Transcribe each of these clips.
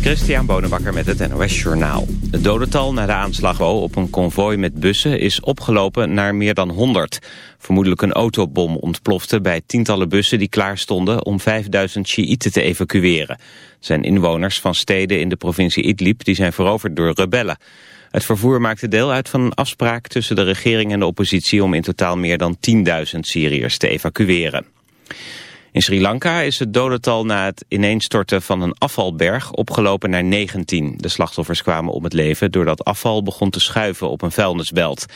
Christian Bonenbakker met het NOS Journaal. Het dodental na de aanslag op een konvooi met bussen is opgelopen naar meer dan 100. Vermoedelijk een autobom ontplofte bij tientallen bussen die klaar stonden om 5000 Sjiïten te evacueren. Het zijn inwoners van steden in de provincie Idlib die zijn veroverd door rebellen. Het vervoer maakte deel uit van een afspraak tussen de regering en de oppositie om in totaal meer dan 10.000 Syriërs te evacueren. In Sri Lanka is het dodental na het ineenstorten van een afvalberg opgelopen naar 19. De slachtoffers kwamen om het leven doordat afval begon te schuiven op een vuilnisbelt.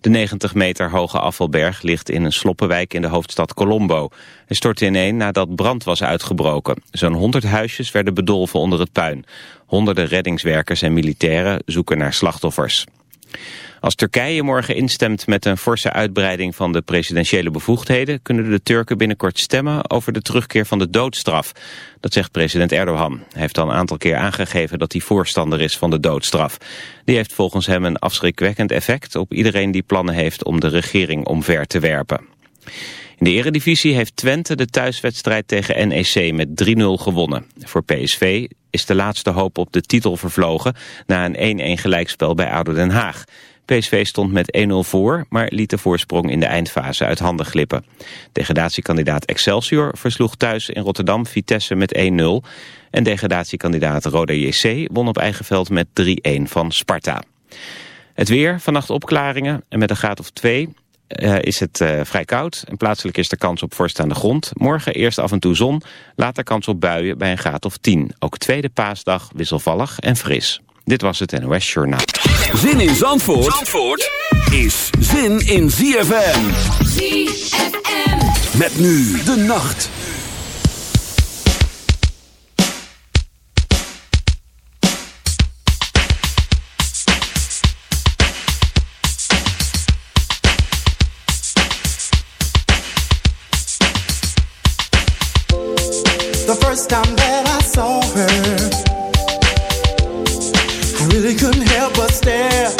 De 90 meter hoge afvalberg ligt in een sloppenwijk in de hoofdstad Colombo. Hij stortte ineen nadat brand was uitgebroken. Zo'n 100 huisjes werden bedolven onder het puin. Honderden reddingswerkers en militairen zoeken naar slachtoffers. Als Turkije morgen instemt met een forse uitbreiding van de presidentiële bevoegdheden, kunnen de Turken binnenkort stemmen over de terugkeer van de doodstraf. Dat zegt president Erdogan. Hij heeft al een aantal keer aangegeven dat hij voorstander is van de doodstraf. Die heeft volgens hem een afschrikwekkend effect op iedereen die plannen heeft om de regering omver te werpen. In de eredivisie heeft Twente de thuiswedstrijd tegen NEC met 3-0 gewonnen. Voor PSV is de laatste hoop op de titel vervlogen na een 1-1 gelijkspel bij ADO Den Haag. PSV stond met 1-0 voor, maar liet de voorsprong in de eindfase uit handen glippen. Degradatiekandidaat Excelsior versloeg thuis in Rotterdam Vitesse met 1-0. En degradatiekandidaat Roda JC won op eigen veld met 3-1 van Sparta. Het weer, vannacht opklaringen en met een graad of 2 uh, is het uh, vrij koud. En plaatselijk is er kans op vorst aan de grond. Morgen eerst af en toe zon, later kans op buien bij een graad of 10. Ook tweede paasdag wisselvallig en fris. Dit was het NOS Journaal. Zin in Zandvoort, Zandvoort is zin in ZFM. ZFM. Met nu de nacht. The first time that I saw her, stare.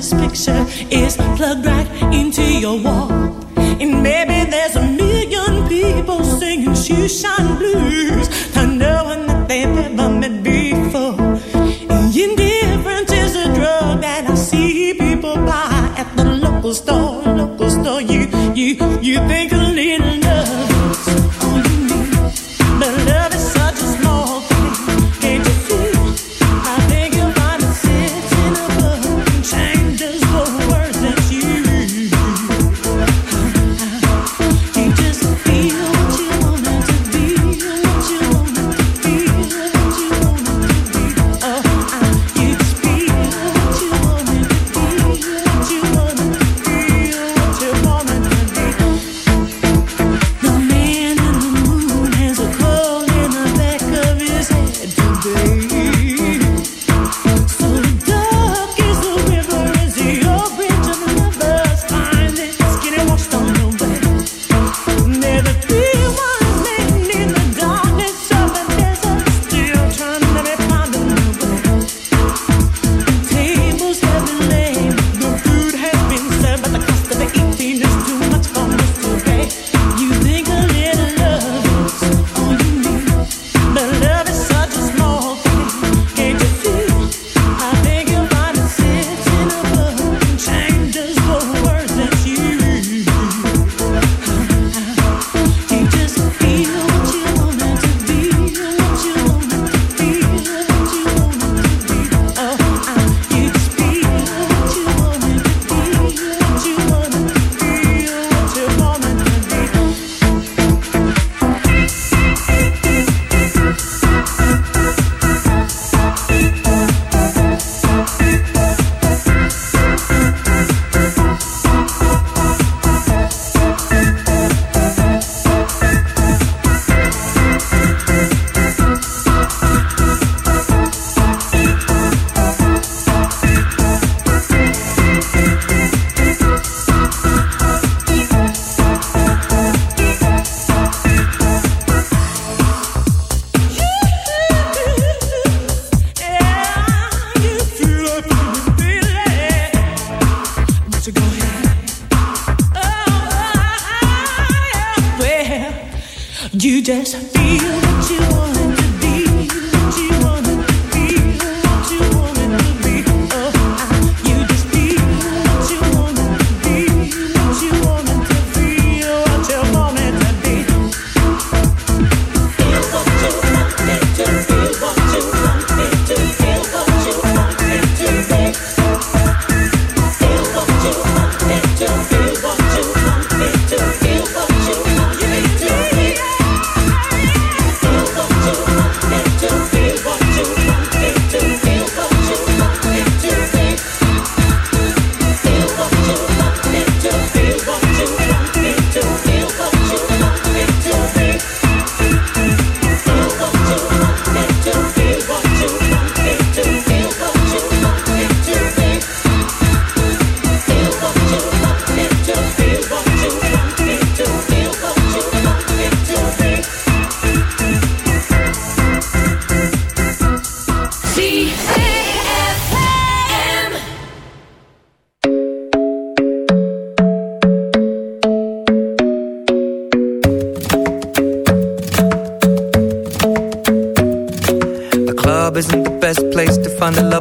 this picture is plugged right into your wall. And maybe there's a million people singing shoeshine blues, knowing that they've ever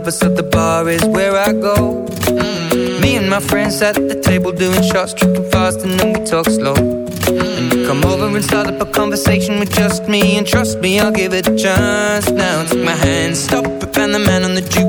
At so the bar is where I go. Mm -hmm. Me and my friends at the table doing shots, tripping fast, and then we talk slow. Mm -hmm. Come over and start up a conversation with just me, and trust me, I'll give it a chance. Now take my hand, stop, and the man on the juke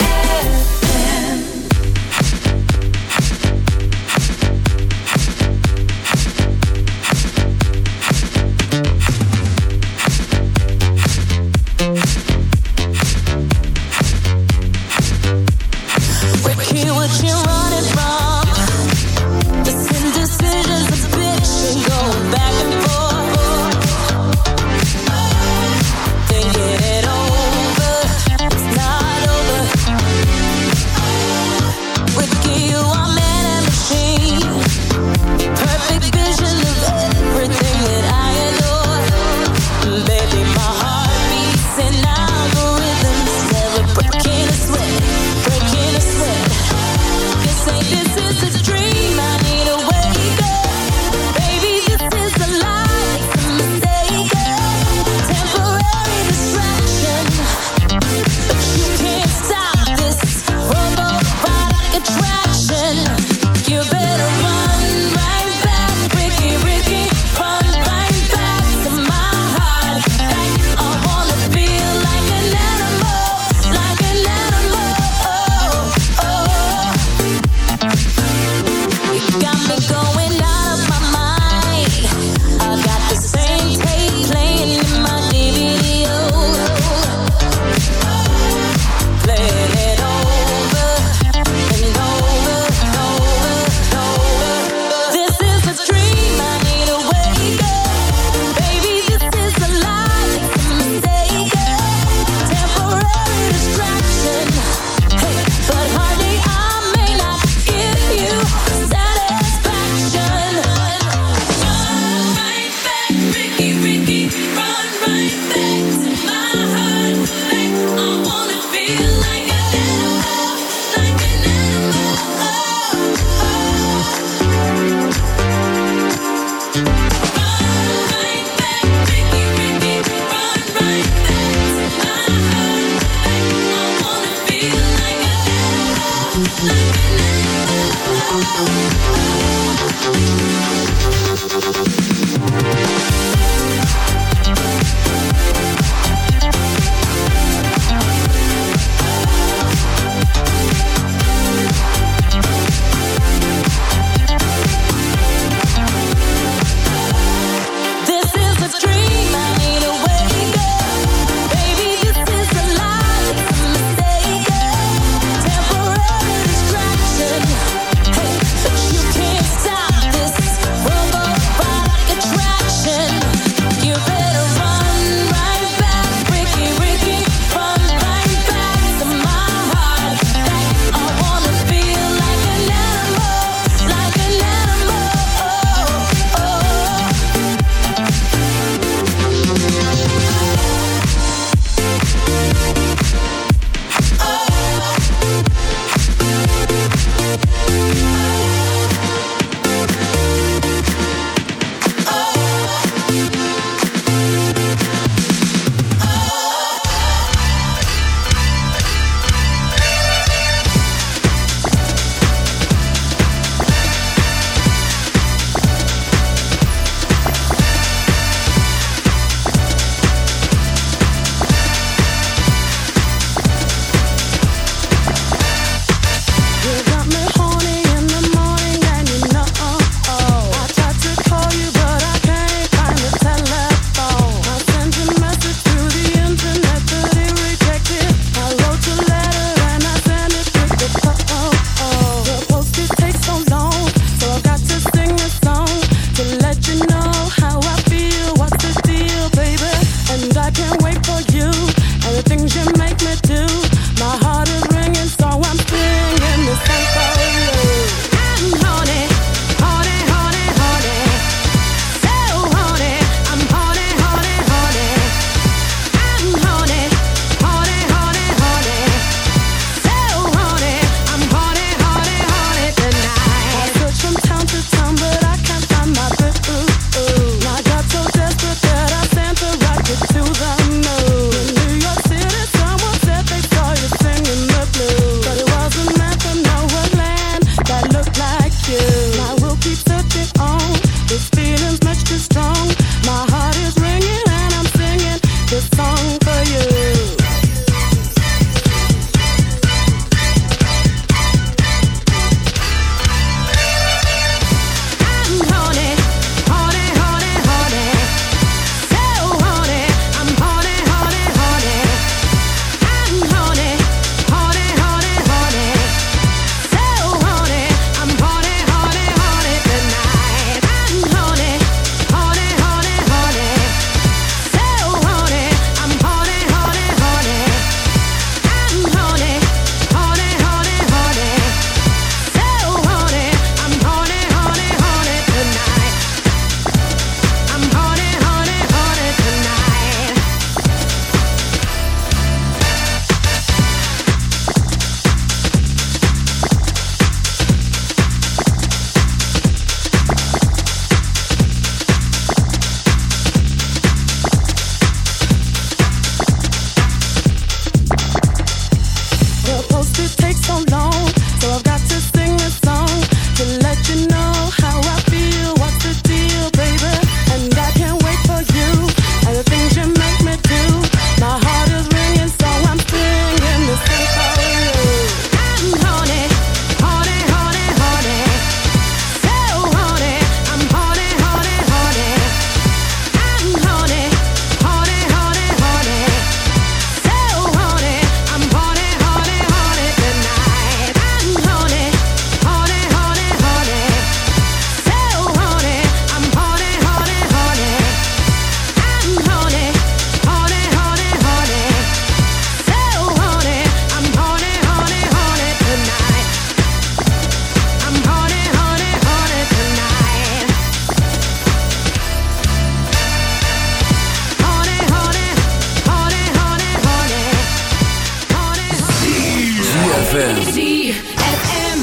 ZFM. ZFM.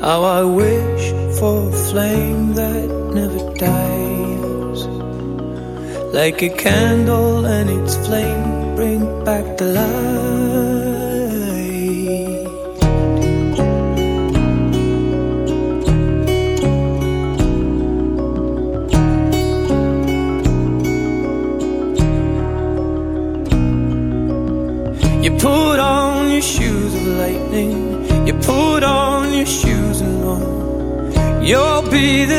How I wish for a flame that never dies. Like a candle and its flame bring back the light.